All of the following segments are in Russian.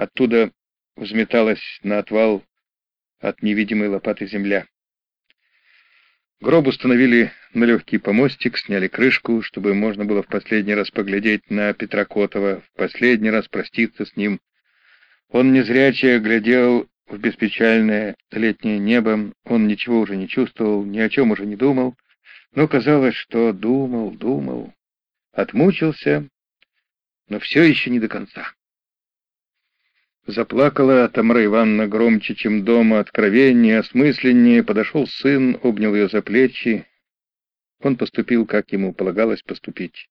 Оттуда взметалась на отвал от невидимой лопаты земля. Гроб установили на легкий помостик, сняли крышку, чтобы можно было в последний раз поглядеть на Петра Котова, в последний раз проститься с ним. Он незряче глядел в беспечальное летнее небо, он ничего уже не чувствовал, ни о чем уже не думал, но казалось, что думал, думал, отмучился, но все еще не до конца. Заплакала Тамара Ивановна громче, чем дома, откровеннее, осмысленнее. Подошел сын, обнял ее за плечи. Он поступил, как ему полагалось поступить.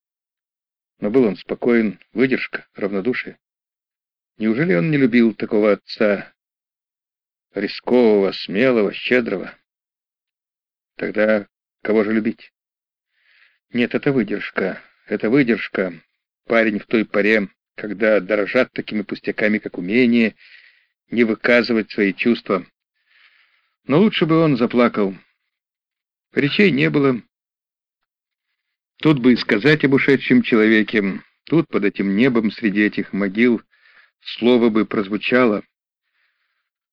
Но был он спокоен, выдержка, равнодушие. Неужели он не любил такого отца, рискового, смелого, щедрого? Тогда кого же любить? Нет, это выдержка, это выдержка. Парень в той поре когда дорожат такими пустяками, как умение не выказывать свои чувства. Но лучше бы он заплакал. Речей не было. Тут бы и сказать об ушедшем человеке, тут, под этим небом, среди этих могил, слово бы прозвучало.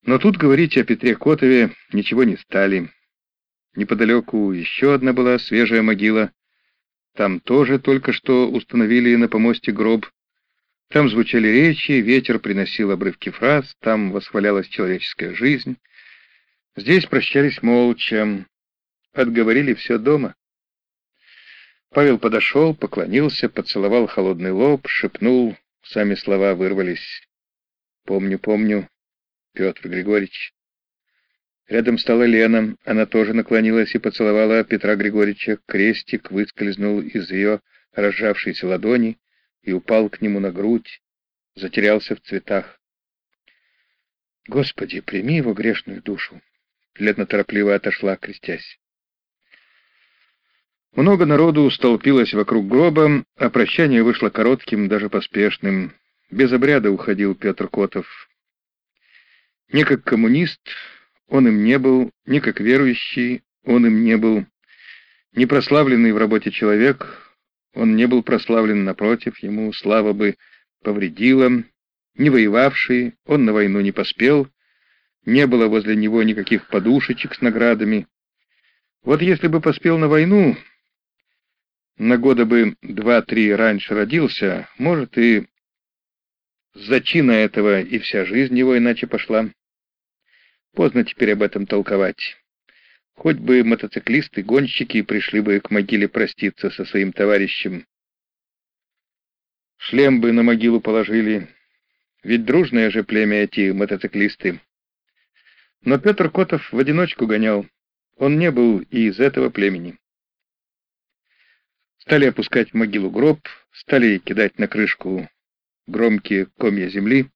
Но тут говорить о Петре Котове ничего не стали. Неподалеку еще одна была свежая могила. Там тоже только что установили на помосте гроб. Там звучали речи, ветер приносил обрывки фраз, там восхвалялась человеческая жизнь. Здесь прощались молча, отговорили все дома. Павел подошел, поклонился, поцеловал холодный лоб, шепнул, сами слова вырвались. «Помню, помню, Петр Григорьевич». Рядом стала Лена, она тоже наклонилась и поцеловала Петра Григорьевича. Крестик выскользнул из ее разжавшейся ладони, и упал к нему на грудь, затерялся в цветах. «Господи, прими его грешную душу!» Ледно торопливо отошла, крестясь. Много народу столпилось вокруг гроба, а прощание вышло коротким, даже поспешным. Без обряда уходил Петр Котов. Не как коммунист он им не был, не как верующий он им не был, не прославленный в работе человек он не был прославлен, напротив, ему слава бы повредила. Не воевавший, он на войну не поспел, не было возле него никаких подушечек с наградами. Вот если бы поспел на войну, на года бы два-три раньше родился, может, и зачина этого и вся жизнь его иначе пошла. Поздно теперь об этом толковать. Хоть бы мотоциклисты, гонщики пришли бы к могиле проститься со своим товарищем. Шлем бы на могилу положили. Ведь дружное же племя эти мотоциклисты. Но Петр Котов в одиночку гонял. Он не был и из этого племени. Стали опускать в могилу гроб, стали кидать на крышку громкие комья земли,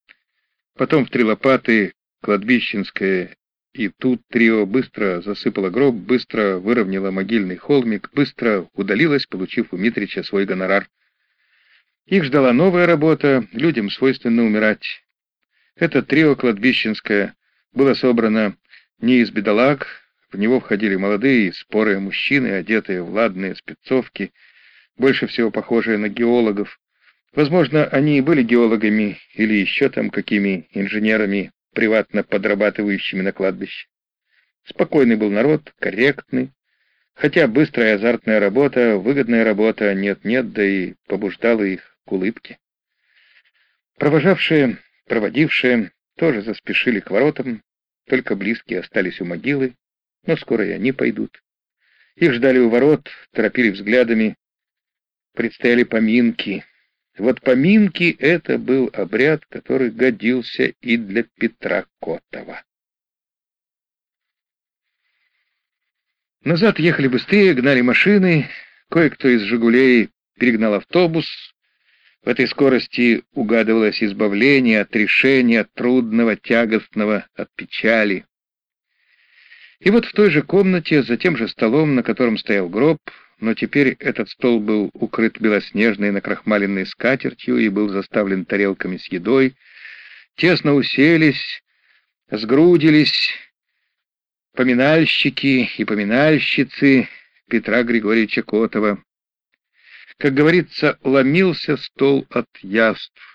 потом в три лопаты кладбищенское и тут трио быстро засыпало гроб, быстро выровняло могильный холмик, быстро удалилось, получив у Митрича свой гонорар. Их ждала новая работа, людям свойственно умирать. Это трио кладбищенское было собрано не из бедолаг, в него входили молодые, спорые мужчины, одетые в ладные спецовки, больше всего похожие на геологов. Возможно, они и были геологами или еще там какими инженерами приватно подрабатывающими на кладбище. Спокойный был народ, корректный, хотя быстрая азартная работа, выгодная работа нет-нет, да и побуждала их к улыбке. Провожавшие, проводившие тоже заспешили к воротам, только близкие остались у могилы, но скоро и они пойдут. Их ждали у ворот, торопили взглядами. Предстояли поминки, вот поминки — это был обряд, который годился и для Петра Котова. Назад ехали быстрее, гнали машины, кое-кто из «Жигулей» перегнал автобус. В этой скорости угадывалось избавление от решения, трудного, тягостного, от печали. И вот в той же комнате, за тем же столом, на котором стоял гроб, но теперь этот стол был укрыт белоснежной накрахмаленной скатертью и был заставлен тарелками с едой. Тесно уселись, сгрудились поминальщики и поминальщицы Петра Григорьевича Котова. Как говорится, ломился стол от яств.